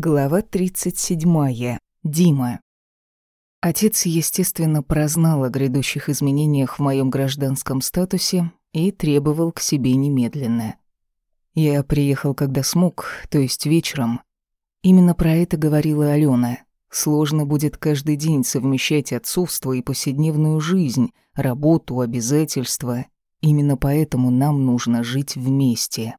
Глава 37. Дима. Отец, естественно, прознал о грядущих изменениях в моем гражданском статусе и требовал к себе немедленно. Я приехал, когда смог, то есть вечером. Именно про это говорила Алена. Сложно будет каждый день совмещать отцовство и повседневную жизнь, работу, обязательства. Именно поэтому нам нужно жить вместе.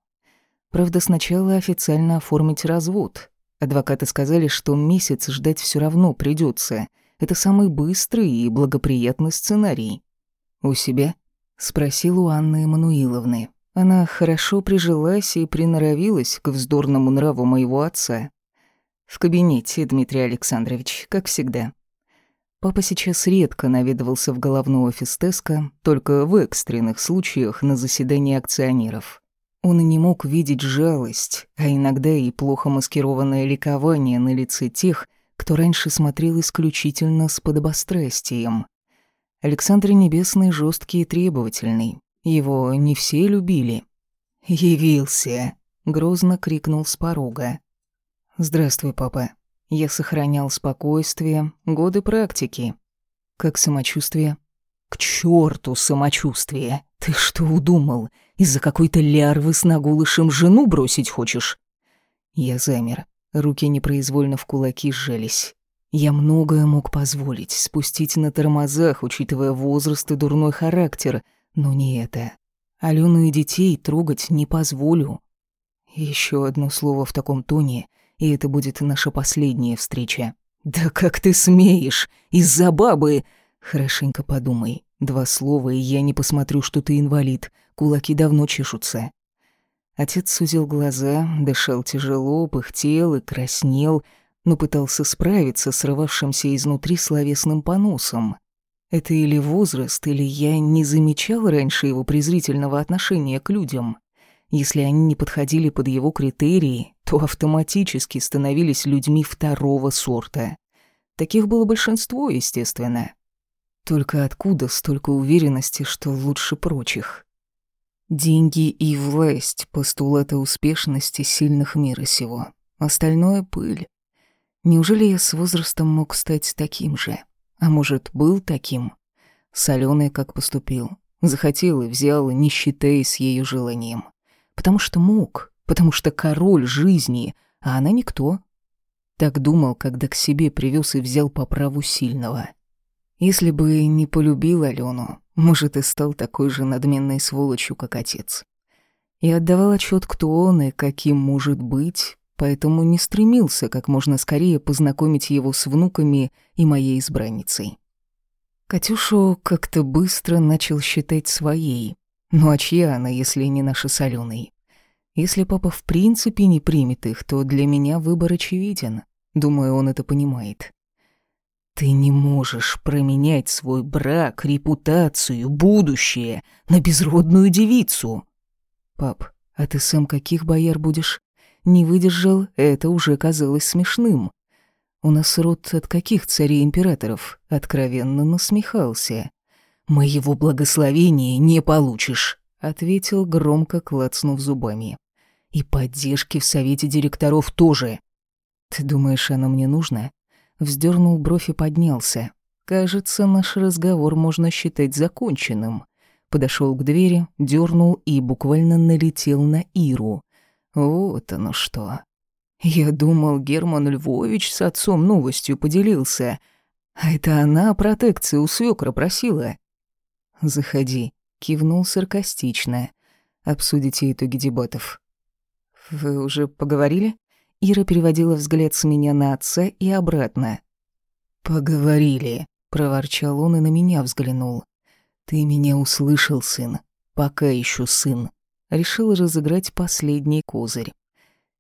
Правда, сначала официально оформить развод. Адвокаты сказали, что месяц ждать все равно придется. Это самый быстрый и благоприятный сценарий. «У себя?» — спросил у Анны Эммануиловны. Она хорошо прижилась и приноровилась к вздорному нраву моего отца. В кабинете, Дмитрий Александрович, как всегда. Папа сейчас редко наведывался в головной офис Теска, только в экстренных случаях на заседании акционеров. Он и не мог видеть жалость, а иногда и плохо маскированное ликование на лице тех, кто раньше смотрел исключительно с подобострастием. Александр Небесный жесткий и требовательный. Его не все любили. «Явился!» — грозно крикнул с порога. «Здравствуй, папа». Я сохранял спокойствие, годы практики. Как самочувствие? К черту самочувствие! Ты что удумал? Из-за какой-то лярвы с нагулышем жену бросить хочешь? Я замер. Руки непроизвольно в кулаки сжались. Я многое мог позволить, спустить на тормозах, учитывая возраст и дурной характер, но не это. Алену и детей трогать не позволю. Еще одно слово в таком тоне, и это будет наша последняя встреча. «Да как ты смеешь? Из-за бабы!» «Хорошенько подумай. Два слова, и я не посмотрю, что ты инвалид. Кулаки давно чешутся». Отец сузил глаза, дышал тяжело, пыхтел и краснел, но пытался справиться с срывавшимся изнутри словесным поносом. Это или возраст, или я не замечал раньше его презрительного отношения к людям. Если они не подходили под его критерии, то автоматически становились людьми второго сорта. Таких было большинство, естественно. Только откуда столько уверенности, что лучше прочих? Деньги и власть — постулаты успешности сильных мира сего. Остальное — пыль. Неужели я с возрастом мог стать таким же? А может, был таким? Солёный как поступил. Захотел и взял, не считаясь ее желанием потому что мог, потому что король жизни, а она никто. Так думал, когда к себе привез и взял по праву сильного. Если бы не полюбил Алену, может, и стал такой же надменной сволочью, как отец. И отдавал отчет, кто он и каким может быть, поэтому не стремился как можно скорее познакомить его с внуками и моей избранницей. Катюшу как-то быстро начал считать своей, ну а чья она, если не наша соленый? Если папа в принципе не примет их, то для меня выбор очевиден. Думаю, он это понимает. Ты не можешь променять свой брак, репутацию, будущее на безродную девицу. Пап, а ты сам каких бояр будешь? Не выдержал, это уже казалось смешным. У нас род от каких царей-императоров? Откровенно насмехался. «Моего благословения не получишь», — ответил громко, клацнув зубами. «И поддержки в совете директоров тоже». «Ты думаешь, оно мне нужно?» Вздернул бровь и поднялся. «Кажется, наш разговор можно считать законченным». Подошел к двери, дернул и буквально налетел на Иру. Вот оно что. Я думал, Герман Львович с отцом новостью поделился. А это она протекцию у свекра просила. «Заходи», — кивнул саркастично. «Обсудите итоги дебатов». «Вы уже поговорили?» Ира переводила взгляд с меня на отца и обратно. «Поговорили», — проворчал он и на меня взглянул. «Ты меня услышал, сын. Пока еще сын». Решил разыграть последний козырь.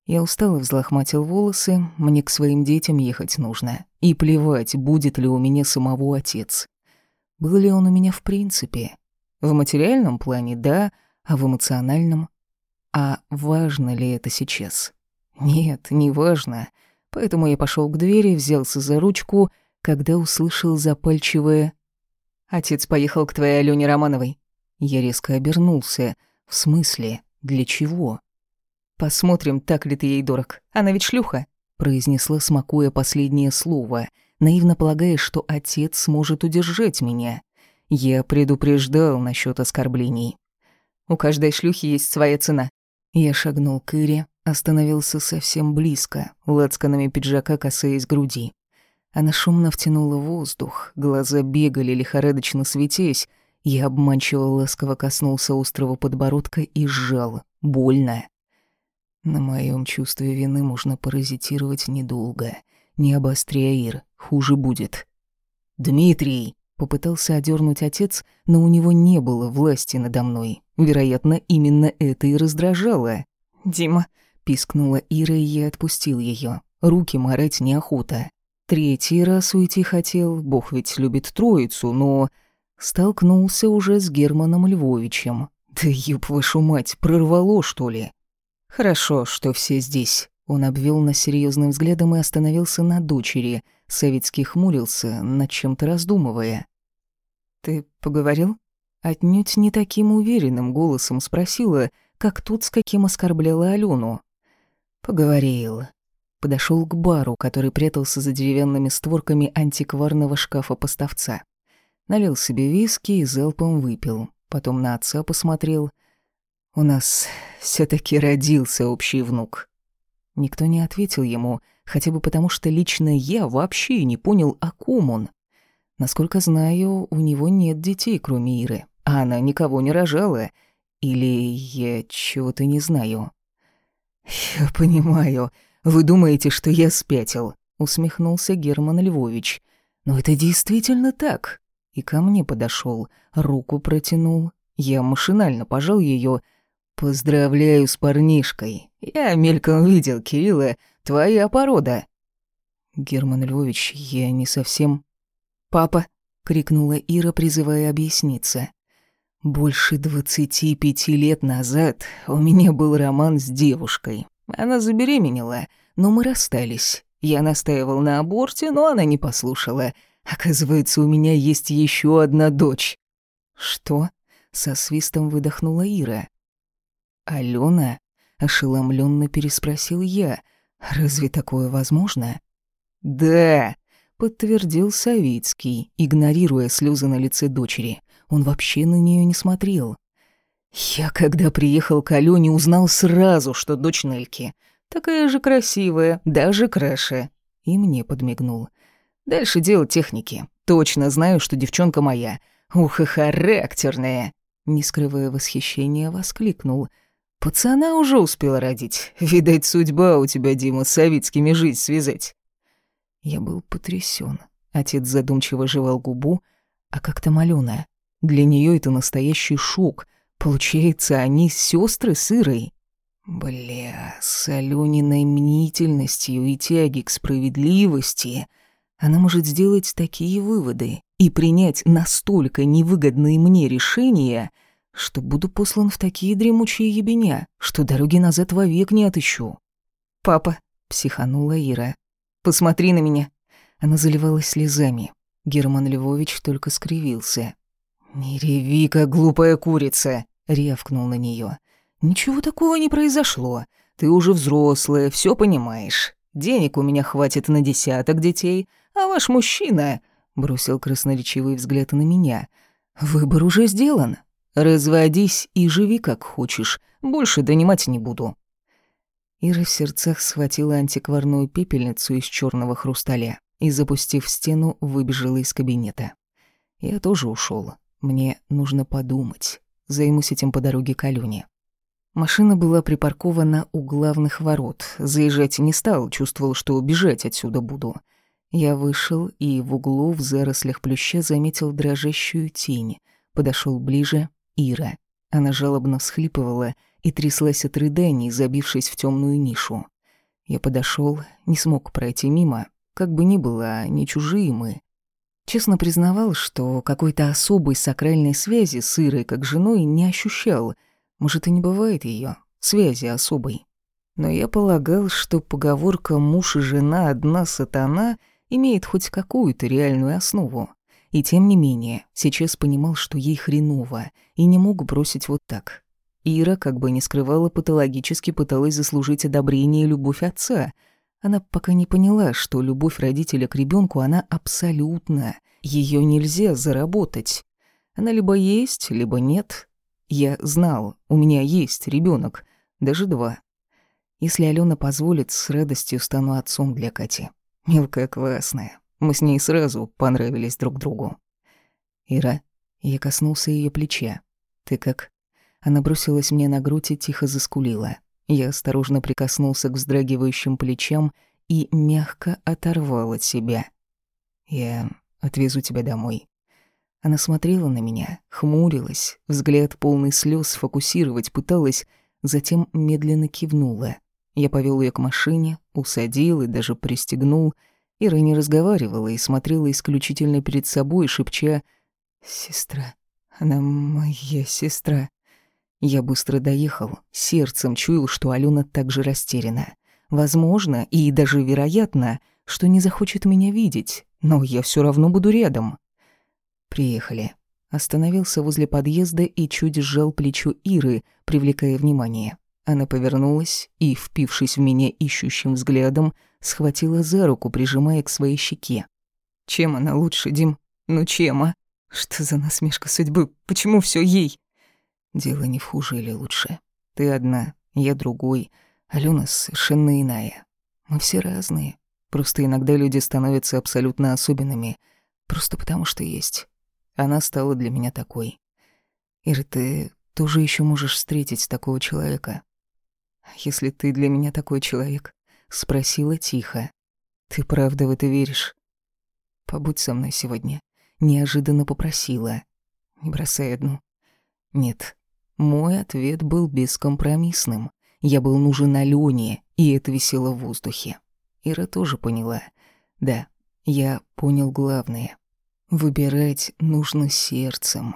Я устало взлохматил волосы, мне к своим детям ехать нужно. И плевать, будет ли у меня самого отец. Был ли он у меня в принципе? В материальном плане – да, а в эмоциональном? А важно ли это сейчас? Нет, не важно. Поэтому я пошел к двери, взялся за ручку, когда услышал запальчивое «Отец поехал к твоей Алёне Романовой». Я резко обернулся. В смысле? Для чего? Посмотрим, так ли ты ей дорог. Она ведь шлюха. произнесла, смакуя последнее слово, наивно полагая, что отец сможет удержать меня. Я предупреждал насчет оскорблений. У каждой шлюхи есть своя цена. Я шагнул к Ире, остановился совсем близко, лацканами пиджака касаясь груди. Она шумно втянула воздух, глаза бегали, лихорадочно светясь. Я обманчиво ласково коснулся острого подбородка и сжал. Больно. На моем чувстве вины можно паразитировать недолго. Не обостряй, Ир, хуже будет. «Дмитрий!» — попытался одернуть отец, но у него не было власти надо мной. Вероятно, именно это и раздражало. «Дима!» — пискнула Ира, и я отпустил ее. Руки морать неохота. Третий раз уйти хотел, бог ведь любит троицу, но... Столкнулся уже с Германом Львовичем. Да ёб вашу мать, прорвало, что ли? Хорошо, что все здесь. Он обвел нас серьезным взглядом и остановился на дочери. Савицкий хмурился, над чем-то раздумывая. «Ты поговорил?» Отнюдь не таким уверенным голосом спросила, как тут с каким оскорбляла Алену. «Поговорил», подошел к бару, который прятался за деревянными створками антикварного шкафа поставца. Налил себе виски и залпом выпил. Потом на отца посмотрел. «У нас все таки родился общий внук». Никто не ответил ему, хотя бы потому, что лично я вообще не понял, о ком он. Насколько знаю, у него нет детей, кроме Иры, а она никого не рожала. Или я чего-то не знаю. «Я понимаю», вы думаете, что я спятил?» — усмехнулся Герман Львович. «Но это действительно так». И ко мне подошел, руку протянул. Я машинально пожал ее. «Поздравляю с парнишкой. Я мельком видел, Кирилла, твоя порода». «Герман Львович, я не совсем...» «Папа!» — крикнула Ира, призывая объясниться. «Больше двадцати пяти лет назад у меня был роман с девушкой. Она забеременела, но мы расстались. Я настаивал на аборте, но она не послушала. Оказывается, у меня есть еще одна дочь. Что? Со свистом выдохнула Ира. Алена? Ошеломленно переспросил я. Разве такое возможно? Да, подтвердил Савицкий, игнорируя слезы на лице дочери. Он вообще на нее не смотрел. Я, когда приехал к Алёне, узнал сразу, что дочь Нельки. Такая же красивая, даже краше. И мне подмигнул. Дальше дело техники. Точно знаю, что девчонка моя. Ух и характерная. Не скрывая восхищения, воскликнул. Пацана уже успела родить. Видать, судьба у тебя, Дима, с Савицкими жизнь связать. Я был потрясен. Отец задумчиво жевал губу. А как там Алёна? Для нее это настоящий шок — Получается, они сестры сырой. Бля, с Алёниной мнительностью и тяги к справедливости она может сделать такие выводы и принять настолько невыгодные мне решения, что буду послан в такие дремучие ебеня, что дороги назад вовек не отыщу. «Папа», — психанула Ира, — «посмотри на меня». Она заливалась слезами. Герман Львович только скривился. «Не реви, как глупая курица рявкнул на нее. «Ничего такого не произошло. Ты уже взрослая, все понимаешь. Денег у меня хватит на десяток детей, а ваш мужчина...» Бросил красноречивый взгляд на меня. «Выбор уже сделан. Разводись и живи как хочешь. Больше донимать не буду». Ира в сердцах схватила антикварную пепельницу из черного хрусталя и, запустив стену, выбежала из кабинета. Я тоже ушел. Мне нужно подумать. Займусь этим по дороге к Алёне. Машина была припаркована у главных ворот. Заезжать не стал, чувствовал, что убежать отсюда буду. Я вышел и в углу в зарослях плюща заметил дрожащую тень. Подошел ближе Ира. Она жалобно всхлипывала и тряслась от рыданий, забившись в темную нишу. Я подошел, не смог пройти мимо. Как бы ни было, не чужие мы. Честно признавал, что какой-то особой сакральной связи с Ирой как женой не ощущал. Может, и не бывает ее связи особой. Но я полагал, что поговорка «муж и жена одна сатана» имеет хоть какую-то реальную основу. И тем не менее, сейчас понимал, что ей хреново, и не мог бросить вот так. Ира, как бы не скрывала, патологически пыталась заслужить одобрение и любовь отца, Она пока не поняла, что любовь родителя к ребенку она абсолютна. Ее нельзя заработать. Она либо есть, либо нет. Я знал, у меня есть ребенок, даже два. Если Алена позволит, с радостью стану отцом для Кати. Мелкая классная. Мы с ней сразу понравились друг другу. Ира, я коснулся ее плеча. Ты как? Она бросилась мне на грудь и тихо заскулила. Я осторожно прикоснулся к вздрагивающим плечам и мягко оторвал от себя. «Я отвезу тебя домой». Она смотрела на меня, хмурилась, взгляд полный слез сфокусировать пыталась, затем медленно кивнула. Я повел ее к машине, усадил и даже пристегнул. Ира не разговаривала и смотрела исключительно перед собой, шепча «Сестра, она моя сестра». Я быстро доехал, сердцем чуял, что Алена также растеряна. Возможно, и даже вероятно, что не захочет меня видеть, но я все равно буду рядом. Приехали. Остановился возле подъезда и чуть сжал плечо Иры, привлекая внимание. Она повернулась и, впившись в меня ищущим взглядом, схватила за руку, прижимая к своей щеке. «Чем она лучше, Дим? Ну чем, а? Что за насмешка судьбы? Почему все ей?» Дело не в хуже или лучше. Ты одна, я другой, Алена совершенно иная. Мы все разные. Просто иногда люди становятся абсолютно особенными, просто потому что есть. Она стала для меня такой. Ира, ты тоже еще можешь встретить такого человека. Если ты для меня такой человек, спросила тихо. Ты правда в это веришь? Побудь со мной сегодня. Неожиданно попросила. Не бросай одну. Нет, мой ответ был бескомпромиссным. Я был нужен Алёне, и это висело в воздухе. Ира тоже поняла. Да, я понял главное. Выбирать нужно сердцем.